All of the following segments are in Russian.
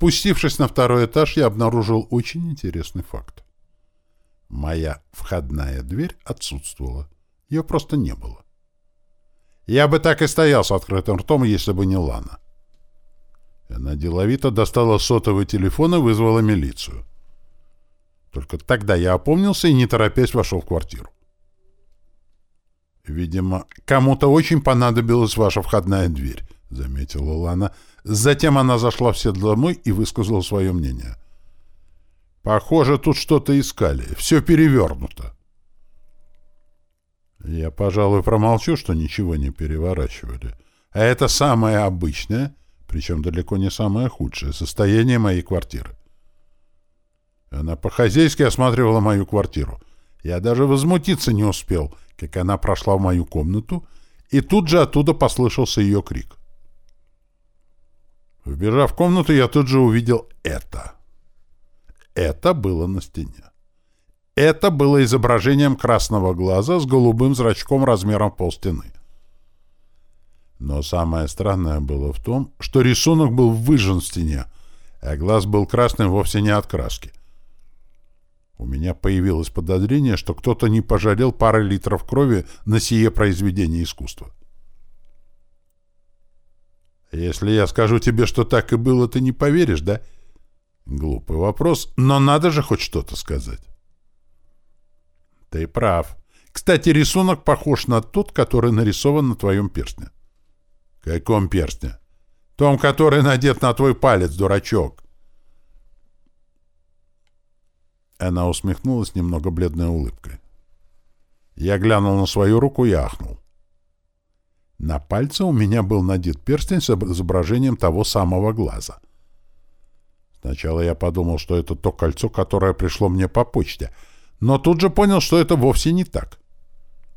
Спустившись на второй этаж, я обнаружил очень интересный факт. Моя входная дверь отсутствовала. Ее просто не было. Я бы так и стоял с открытым ртом, если бы не Лана. Она деловито достала сотовый телефон и вызвала милицию. Только тогда я опомнился и, не торопясь, вошел в квартиру. «Видимо, кому-то очень понадобилась ваша входная дверь», — заметила Лана. Затем она зашла вслед домой и высказала свое мнение. «Похоже, тут что-то искали. Все перевернуто». Я, пожалуй, промолчу, что ничего не переворачивали. А это самое обычное, причем далеко не самое худшее, состояние моей квартиры. Она по-хозяйски осматривала мою квартиру. Я даже возмутиться не успел, как она прошла в мою комнату, и тут же оттуда послышался ее крик. Вбежав в комнату, я тут же увидел это. Это было на стене. Это было изображением красного глаза с голубым зрачком размером полстены. Но самое странное было в том, что рисунок был выжжен в стене, а глаз был красным вовсе не от краски. У меня появилось подозрение, что кто-то не пожалел пары литров крови на сие произведение искусства. Если я скажу тебе, что так и было, ты не поверишь, да? Глупый вопрос, но надо же хоть что-то сказать. Ты прав. Кстати, рисунок похож на тот, который нарисован на твоем перстне. Каком перстне? Том, который надет на твой палец, дурачок. Она усмехнулась немного бледной улыбкой. Я глянул на свою руку и ахнул. На пальце у меня был надет перстень с изображением того самого глаза. Сначала я подумал, что это то кольцо, которое пришло мне по почте, но тут же понял, что это вовсе не так.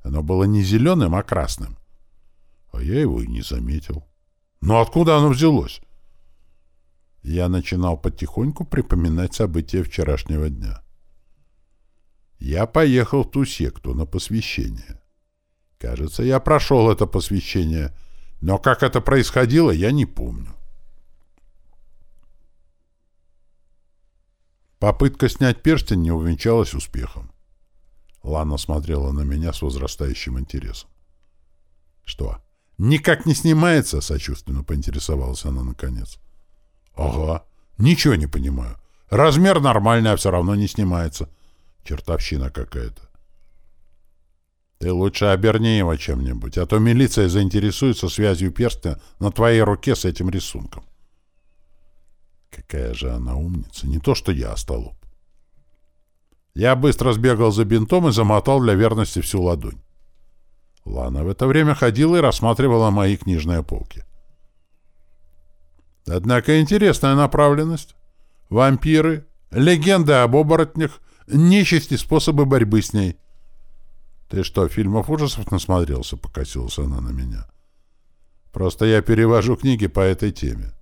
Оно было не зеленым, а красным. А я его и не заметил. Но откуда оно взялось? Я начинал потихоньку припоминать события вчерашнего дня. Я поехал в ту секту на посвящение. Кажется, я прошел это посвящение, но как это происходило, я не помню. Попытка снять перстень не увенчалась успехом. Лана смотрела на меня с возрастающим интересом. «Что, никак не снимается?» — сочувственно поинтересовалась она наконец. «Ага, ничего не понимаю. Размер нормальный, а все равно не снимается. Чертовщина какая-то. Ты лучше оберни его чем-нибудь, а то милиция заинтересуется связью перстня на твоей руке с этим рисунком. Какая же она умница, не то что я, остолоп. Я быстро сбегал за бинтом и замотал для верности всю ладонь. Лана в это время ходила и рассматривала мои книжные полки. Однако интересная направленность. Вампиры, легенды об оборотнях, нечисть и способы борьбы с ней. «Ты что, фильмов ужасов насмотрелся?» — покосилась она на меня. «Просто я перевожу книги по этой теме.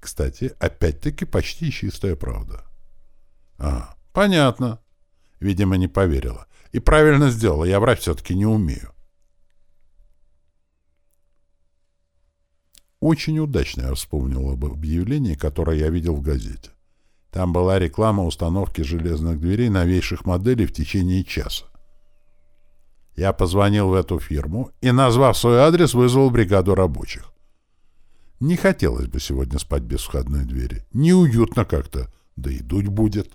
Кстати, опять-таки почти чистая правда». «А, понятно». Видимо, не поверила. «И правильно сделала, я врать все-таки не умею». Очень удачно я вспомнил об объявлении, которое я видел в газете. Там была реклама установки железных дверей новейших моделей в течение часа. Я позвонил в эту фирму и, назвав свой адрес, вызвал бригаду рабочих. Не хотелось бы сегодня спать без входной двери. Неуютно как-то, да и дуть будет.